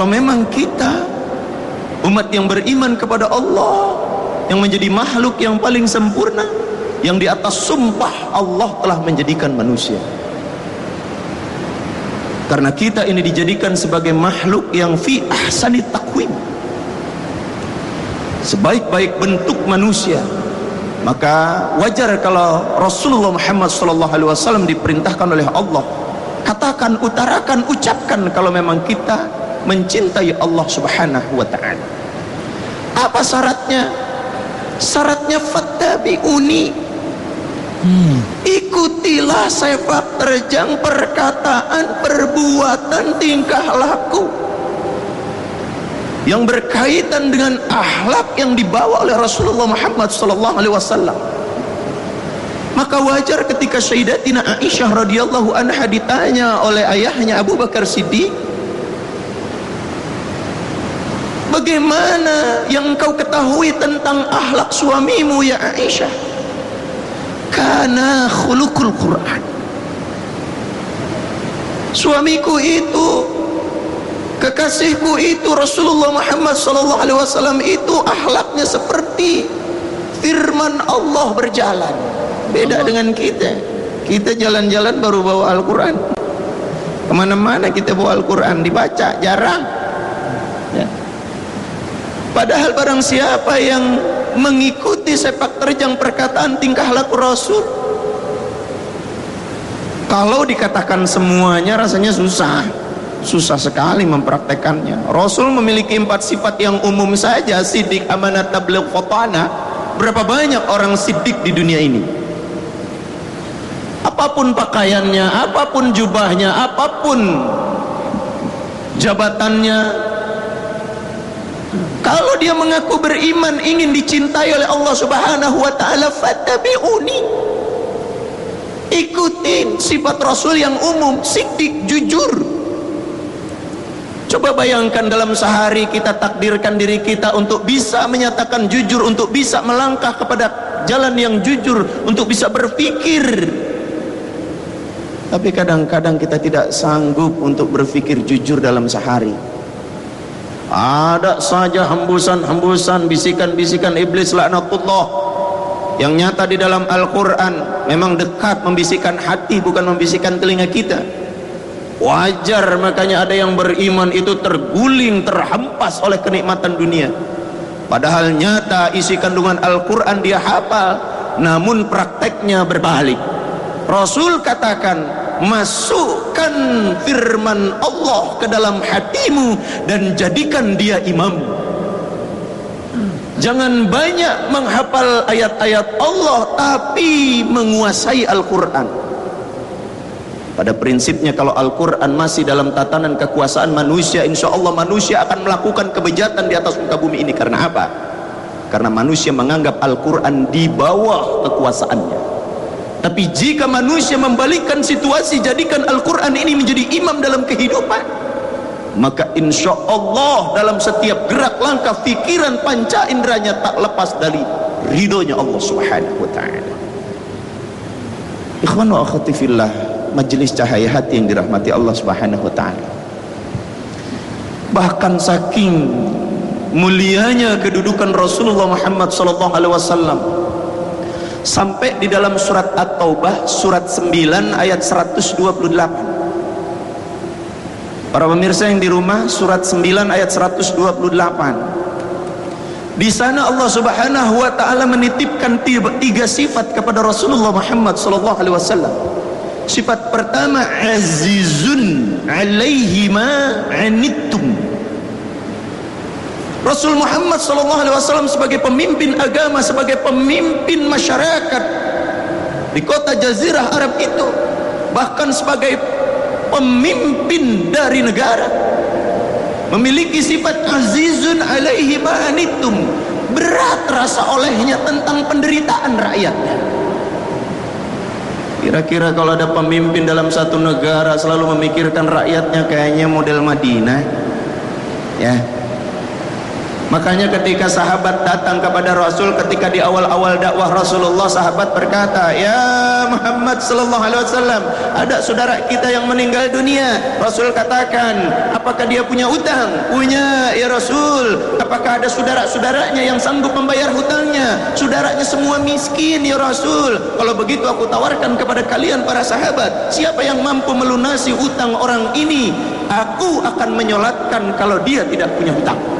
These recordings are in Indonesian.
kalau memang kita umat yang beriman kepada Allah yang menjadi makhluk yang paling sempurna yang di atas sumpah Allah telah menjadikan manusia. Karena kita ini dijadikan sebagai makhluk yang fi ahsani takwim sebaik-baik bentuk manusia. Maka wajar kalau Rasulullah Muhammad wasallam diperintahkan oleh Allah. Katakan utarakan ucapkan kalau memang kita mencintai Allah Subhanahu wa taala. Apa syaratnya? Syaratnya fattabi'uni. Hmm. ikutilah sepak terjang perkataan perbuatan tingkah laku yang berkaitan dengan akhlak yang dibawa oleh Rasulullah Muhammad sallallahu alaihi wasallam. Maka wajar ketika Sayyidatina Aisyah radhiyallahu anha ditanya oleh ayahnya Abu Bakar Siddiq Bagaimana yang engkau ketahui tentang akhlak suamimu ya Aisyah? Karena khulukul Quran. Suamiku itu kekasihku itu Rasulullah Muhammad sallallahu alaihi wasallam itu akhlaknya seperti firman Allah berjalan. Beda Allah. dengan kita. Kita jalan-jalan baru bawa Al-Quran. Kemana-mana kita bawa Al-Quran dibaca jarang. Padahal barang siapa yang mengikuti sepak terjang perkataan tingkah laku Rasul kalau dikatakan semuanya rasanya susah. Susah sekali mempraktekannya. Rasul memiliki empat sifat yang umum saja sidik amanat tabligh khotana. Berapa banyak orang sidik di dunia ini? Apa pun pakaiannya apa pun jubahnya apa pun jabatannya kalau dia mengaku beriman ingin dicintai oleh Allah Subhanahu wa taala fattabi'uni. Ikutin sifat rasul yang umum sidik jujur. Coba bayangkan dalam sehari kita takdirkan diri kita untuk bisa menyatakan jujur untuk bisa melangkah kepada jalan yang jujur untuk bisa berpikir tapi kadang-kadang kita tidak sanggup untuk berpikir jujur dalam sehari ada saja hembusan-hembusan bisikan-bisikan iblis laknatullah. Yang nyata di dalam Al-Quran memang dekat membisikkan hati bukan membisikkan telinga kita. Wajar makanya ada yang beriman itu terguling terhempas oleh kenikmatan dunia. Padahal nyata isi kandungan Al-Quran dia hafal namun prakteknya berbalik. Rasul katakan masukkan firman Allah ke dalam hatimu dan jadikan dia imam. Jangan banyak menghafal ayat-ayat Allah tapi menguasai Al-Quran. Pada prinsipnya kalau Al-Quran masih dalam tatanan kekuasaan manusia insya Allah manusia akan melakukan kebejatan di atas muka bumi ini. Karena apa? karena manusia menganggap Al-Quran di bawah kekuasaannya tapi jika manusia membalikkan situasi jadikan Al-Quran ini menjadi imam dalam kehidupan maka insya Allah dalam setiap gerak langkah fikiran panca inderanya tak lepas dari ridhonya Allah subhanahu wa ta'ala. Ikhwan wa akhati fillah majlis cahaya hati yang dirahmati Allah subhanahu wa ta'ala. Bahkan saking mulianya kedudukan Rasulullah Muhammad sallallahu alaihi wasallam sampai di dalam surat At-Taubah surat 9 ayat 128 para pemirsa yang di rumah surat 9 ayat 128 di sana Allah Subhanahu wa taala menitipkan tiga sifat kepada Rasulullah Muhammad sallallahu alaihi wasallam. Sifat pertama azizun alaihi anittum Rasul Muhammad sallallahu alaihi wasallam sebagai pemimpin agama, sebagai pemimpin masyarakat di kota Jazirah Arab itu, bahkan sebagai pemimpin dari negara memiliki sifat azizun alaihi ma'anitum berat rasa olehnya tentang penderitaan rakyatnya. Kira-kira kalau ada pemimpin dalam satu negara selalu memikirkan rakyatnya kayaknya model Madinah ya Makanya ketika sahabat datang kepada Rasul ketika di awal-awal dakwah Rasulullah sahabat berkata, "Ya Muhammad sallallahu alaihi wasallam, ada saudara kita yang meninggal dunia." Rasul katakan, "Apakah dia punya utang?" "Punya, ya Rasul." "Apakah ada saudara-saudaranya yang sanggup membayar hutangnya?" "Saudaranya semua miskin, ya Rasul." "Kalau begitu aku tawarkan kepada kalian para sahabat, siapa yang mampu melunasi utang orang ini, aku akan menyolatkan kalau dia tidak punya hutang."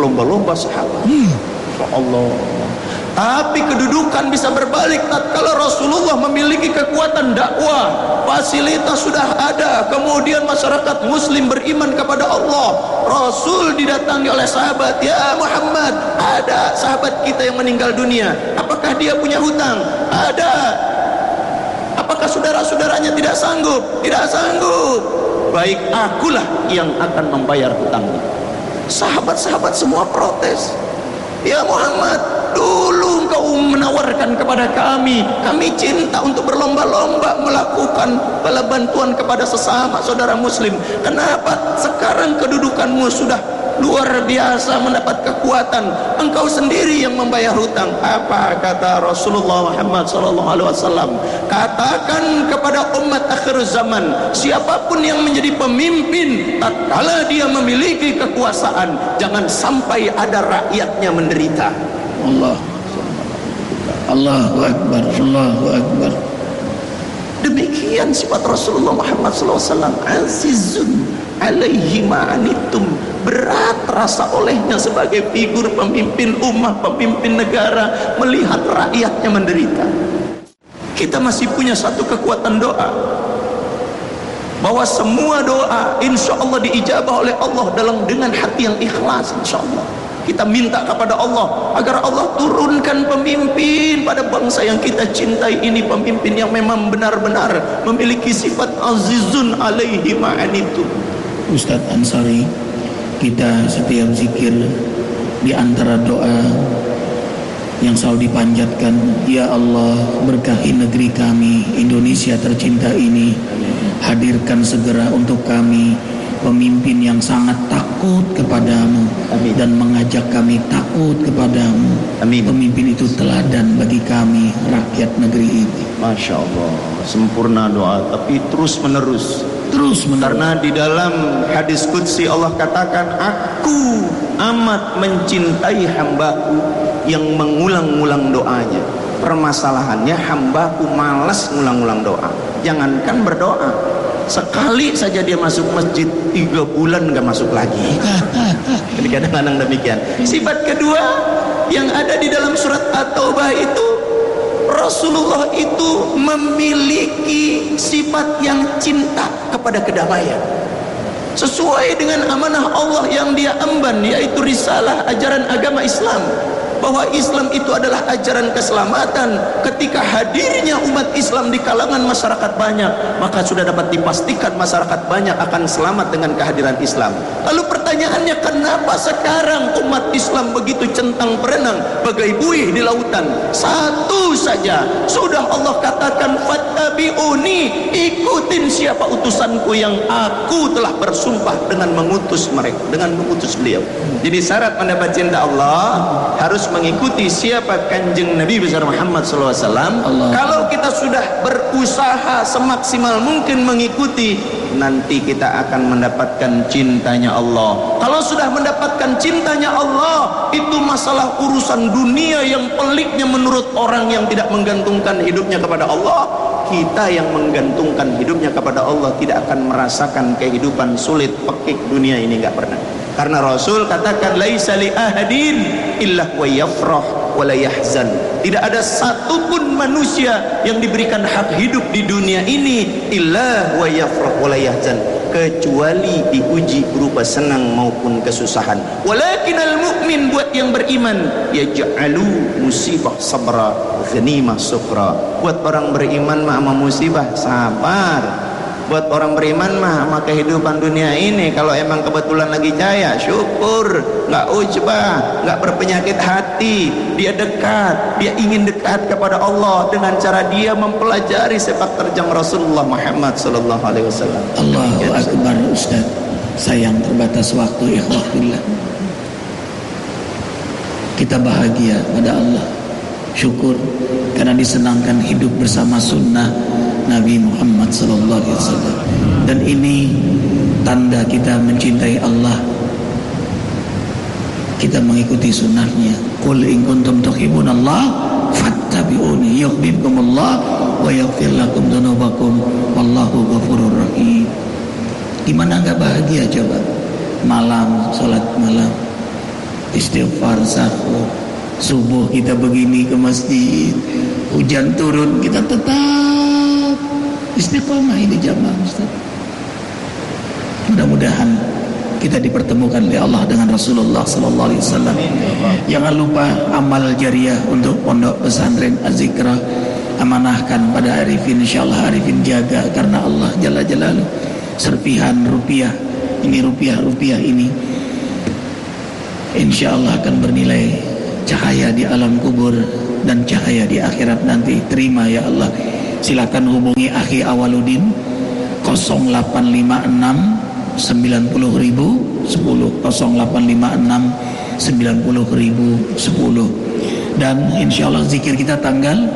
Berlomba-lomba sahabat. Hmm. Allah tapi kedudukan bisa berbalik kalau Rasulullah memiliki kekuatan dakwah fasilitas sudah ada kemudian masyarakat muslim beriman kepada Allah Rasul didatangi oleh sahabat ya Muhammad ada sahabat kita yang meninggal dunia apakah dia punya hutang? Ada. Apakah saudara-saudaranya tidak sanggup? Tidak sanggup. Baik akulah yang akan membayar hutangnya sahabat-sahabat semua protes. Ya Muhammad dulu engkau menawarkan kepada kami kami cinta untuk berlomba-lomba melakukan bala bantuan kepada sesama saudara muslim. Kenapa? Sekarang kedudukanmu sudah luar biasa mendapat kekuatan. Engkau sendiri yang membayar hutang. Apa kata Rasulullah Muhammad sallallahu alaihi wasallam? Katakan kepada umat akhir zaman siapapun yang menjadi pemimpin tatkala dia memiliki kekuasaan jangan sampai ada rakyatnya menderita. Allah. Allahu akbar. Allahu akbar demikian sifat Rasulullah Muhammad wasallam. Azizun alaihi ma'anitum berat rasa olehnya sebagai figur pemimpin umat, pemimpin negara melihat rakyatnya menderita. Kita masih punya satu kekuatan doa. Bahwa semua doa insya Allah diijabah oleh Allah dalam dengan hati yang ikhlas insya Allah kita minta kepada Allah agar Allah turunkan pemimpin pada bangsa yang kita cintai ini pemimpin yang memang benar-benar memiliki sifat azizun alaihi ma'anitum Ustadz Ansari kita setiap zikir di antara doa yang selalu dipanjatkan Ya Allah berkahi negeri kami Indonesia tercinta ini. Hadirkan segera untuk kami pemimpin yang sangat takut kepadamu Amin. dan mengajak kami takut kepadamu Amin. pemimpin itu teladan bagi kami rakyat negeri ini Masya Allah sempurna doa tapi terus menerus terus menerus. karena di dalam hadis qudsi Allah katakan aku amat mencintai hambaku yang mengulang-ulang doanya permasalahannya hambaku malas ngulang-ulang doa jangankan berdoa sekali saja dia masuk masjid tiga bulan gak masuk lagi. Kadang-kadang demikian. Sifat kedua yang ada di dalam surat at-taubah itu Rasulullah itu memiliki sifat yang cinta kepada kedamaian. Sesuai dengan amanah Allah yang dia emban yaitu risalah ajaran agama Islam bahwa Islam itu adalah ajaran keselamatan. Ketika hadirnya umat Islam di kalangan masyarakat banyak maka sudah dapat dipastikan masyarakat banyak akan selamat dengan kehadiran Islam. Lalu pertanyaannya kenapa sekarang umat Islam begitu centang berenang bagai buih di lautan? Satu saja sudah Allah katakan fattabi'uni ikutin siapa utusanku yang aku telah bersumpah dengan mengutus mereka dengan mengutus beliau. Jadi syarat mendapat cinta Allah harus mengikuti siapa kanjeng Nabi besar Muhammad SAW kalau kita sudah berusaha semaksimal mungkin mengikuti nanti kita akan mendapatkan cintanya Allah. Kalau sudah mendapatkan cintanya Allah itu masalah urusan dunia yang peliknya menurut orang yang tidak menggantungkan hidupnya kepada Allah. Kita yang menggantungkan hidupnya kepada Allah tidak akan merasakan kehidupan sulit pekik dunia ini nggak pernah karena Rasul katakan laisa li ahadin illa wa yafrah wa la yahzan. Tidak ada satupun manusia yang diberikan hak hidup di dunia ini illa wa yafrah wa la yahzan kecuali diuji berupa senang maupun kesusahan. Walakinal mu'min buat yang beriman yaj'alu musibah sabra ghanimah sukra. Buat orang beriman mah musibah sabar buat orang beriman mah sama kehidupan dunia ini kalau emang kebetulan lagi jaya syukur. Nggak ujbah nggak berpenyakit hati. Dia dekat dia ingin dekat kepada Allah dengan cara dia mempelajari sepak terjang Rasulullah Muhammad sallallahu alaihi wasallam. Allahu akbar Ustaz. Sayang terbatas waktu ikhwah billah kita bahagia pada Allah. Syukur karena disenangkan hidup bersama sunnah Nabi Muhammad sallallahu alaihi wasallam. Dan ini tanda kita mencintai Allah. Kita mengikuti sunnahnya. Qul in kuntum tuhibbunallah fattabi'uni yuhibbukumullah wa yaghfir lakum dzunubakum wallahu ghafurur rahim. Gimana enggak bahagia coba? Malam salat malam istighfar sahur. Subuh kita begini ke masjid hujan turun kita tetap istiqomah ini jamaah Ustaz. Mudah-mudahan kita dipertemukan oleh Allah dengan Rasulullah sallallahu alaihi wasallam. Jangan lupa amal jariah untuk pondok pesantren Azikra amanahkan pada Arifin insyaallah Arifin jaga karena Allah jalla jalaluh. Serpihan rupiah ini rupiah-rupiah ini insyaallah akan bernilai cahaya di alam kubur dan cahaya di akhirat nanti. Terima ya Allah silakan hubungi akhi Awaludin 0856 90 ribu 10 0856 90 ribu 10 dan insya Allah zikir kita tanggal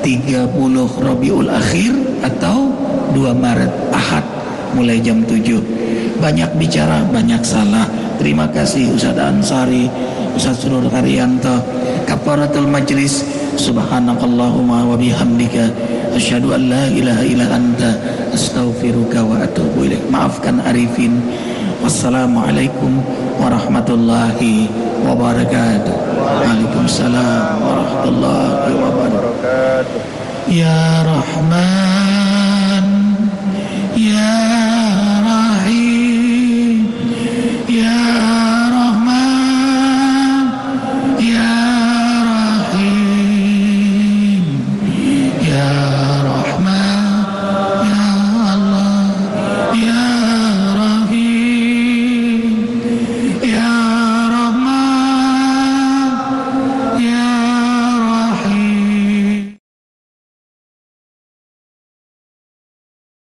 30 Rabiul Akhir atau 2 Maret Ahad mulai jam 7 banyak bicara banyak salah. Terima kasih Ustaz Ansari Ustaz Surur Karyanto Kaparatul Majlis Subhanakallahumma wa bihamdika asyhadu an la ilaha illa anta astaghfiruka wa atubu ilaik. Maafkan Arifin. Wassalamualaikum warahmatullahi wabarakatuh. Waalaikumsalam warahmatullahi wabarakatuh. Ya rahman